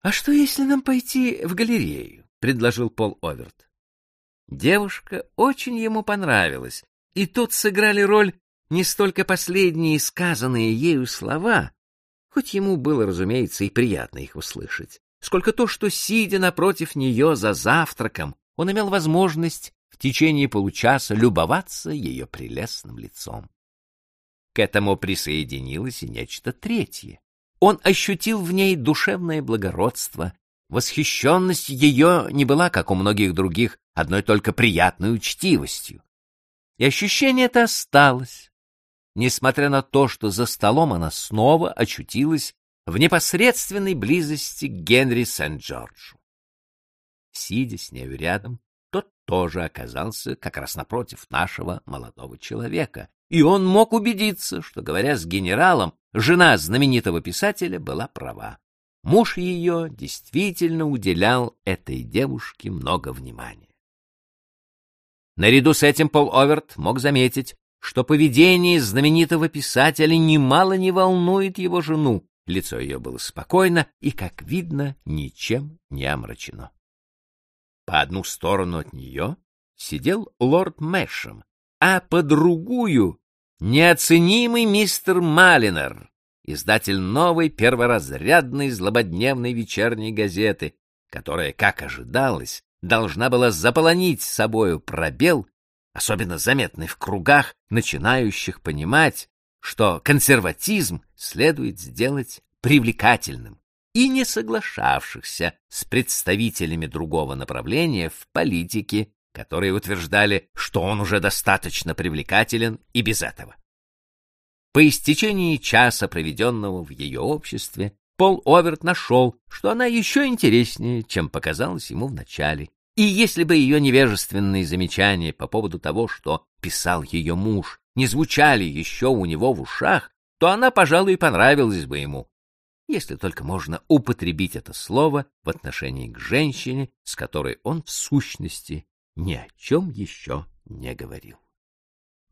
— А что, если нам пойти в галерею? — предложил Пол Оверт. Девушка очень ему понравилась, и тут сыграли роль не столько последние сказанные ею слова, хоть ему было, разумеется, и приятно их услышать, сколько то, что, сидя напротив нее за завтраком, он имел возможность в течение получаса любоваться ее прелестным лицом. К этому присоединилось и нечто третье. Он ощутил в ней душевное благородство, восхищенность ее не была, как у многих других, одной только приятной учтивостью. И ощущение это осталось, несмотря на то, что за столом она снова очутилась в непосредственной близости к Генри Сент-Джорджу. Сидя с нею рядом, тот тоже оказался как раз напротив нашего молодого человека, и он мог убедиться, что, говоря с генералом, жена знаменитого писателя была права. Муж ее действительно уделял этой девушке много внимания. Наряду с этим Пол Оверт мог заметить, что поведение знаменитого писателя немало не волнует его жену. Лицо ее было спокойно и, как видно, ничем не омрачено. По одну сторону от нее сидел лорд Мэшем, а по другую — неоценимый мистер Малинер, издатель новой перворазрядной злободневной вечерней газеты, которая, как ожидалось, должна была заполонить собою пробел особенно заметный в кругах, начинающих понимать, что консерватизм следует сделать привлекательным, и не соглашавшихся с представителями другого направления в политике, которые утверждали, что он уже достаточно привлекателен и без этого. По истечении часа, проведенного в ее обществе, Пол Оверт нашел, что она еще интереснее, чем показалось ему вначале, и если бы ее невежественные замечания по поводу того, что писал ее муж, не звучали еще у него в ушах, то она, пожалуй, понравилась бы ему, если только можно употребить это слово в отношении к женщине, с которой он в сущности ни о чем еще не говорил.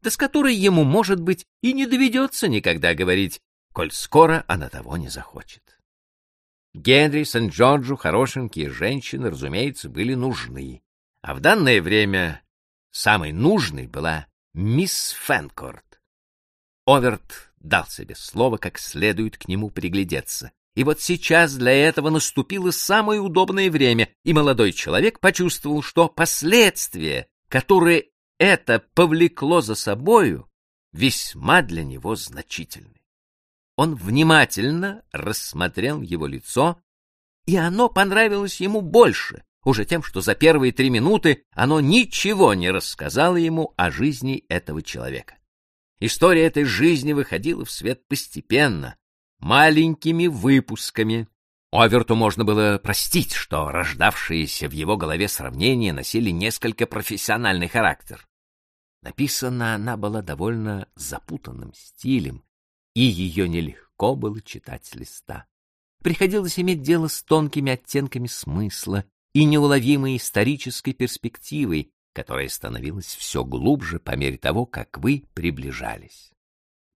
Да с которой ему, может быть, и не доведется никогда говорить, коль скоро она того не захочет. Генри, Сент-Джорджу хорошенькие женщины, разумеется, были нужны. А в данное время самой нужной была мисс Фенкорт. Оверт дал себе слово, как следует к нему приглядеться. И вот сейчас для этого наступило самое удобное время, и молодой человек почувствовал, что последствия, которые это повлекло за собою, весьма для него значительны. Он внимательно рассмотрел его лицо, и оно понравилось ему больше, уже тем, что за первые три минуты оно ничего не рассказало ему о жизни этого человека. История этой жизни выходила в свет постепенно, маленькими выпусками. Оверту можно было простить, что рождавшиеся в его голове сравнения носили несколько профессиональный характер. Написана она была довольно запутанным стилем, и ее нелегко было читать с листа. Приходилось иметь дело с тонкими оттенками смысла и неуловимой исторической перспективой, которая становилась все глубже по мере того, как вы приближались.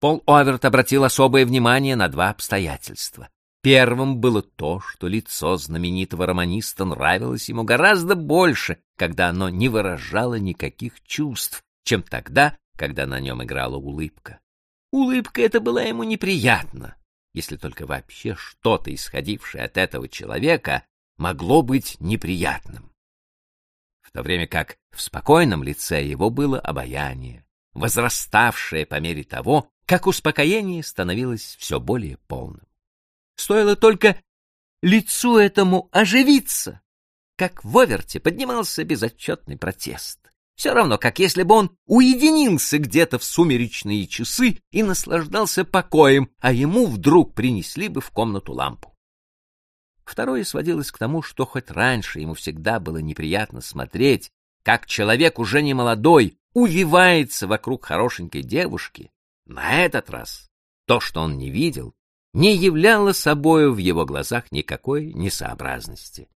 Пол Оверт обратил особое внимание на два обстоятельства. Первым было то, что лицо знаменитого романиста нравилось ему гораздо больше, когда оно не выражало никаких чувств, чем тогда, когда на нем играла улыбка. Улыбка эта была ему неприятна, если только вообще что-то, исходившее от этого человека, могло быть неприятным. В то время как в спокойном лице его было обаяние, возраставшее по мере того, как успокоение становилось все более полным. Стоило только лицу этому оживиться, как в Оверте поднимался безотчетный протест. Все равно, как если бы он уединился где-то в сумеречные часы и наслаждался покоем, а ему вдруг принесли бы в комнату лампу. Второе сводилось к тому, что хоть раньше ему всегда было неприятно смотреть, как человек уже не молодой увивается вокруг хорошенькой девушки, на этот раз то, что он не видел, не являло собою в его глазах никакой несообразности.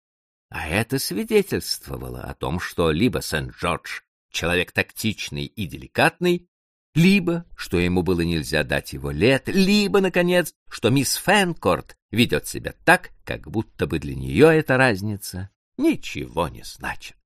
А это свидетельствовало о том, что либо Сент-Джордж человек тактичный и деликатный, либо, что ему было нельзя дать его лет, либо, наконец, что мисс Фэнкорт ведет себя так, как будто бы для нее эта разница ничего не значит.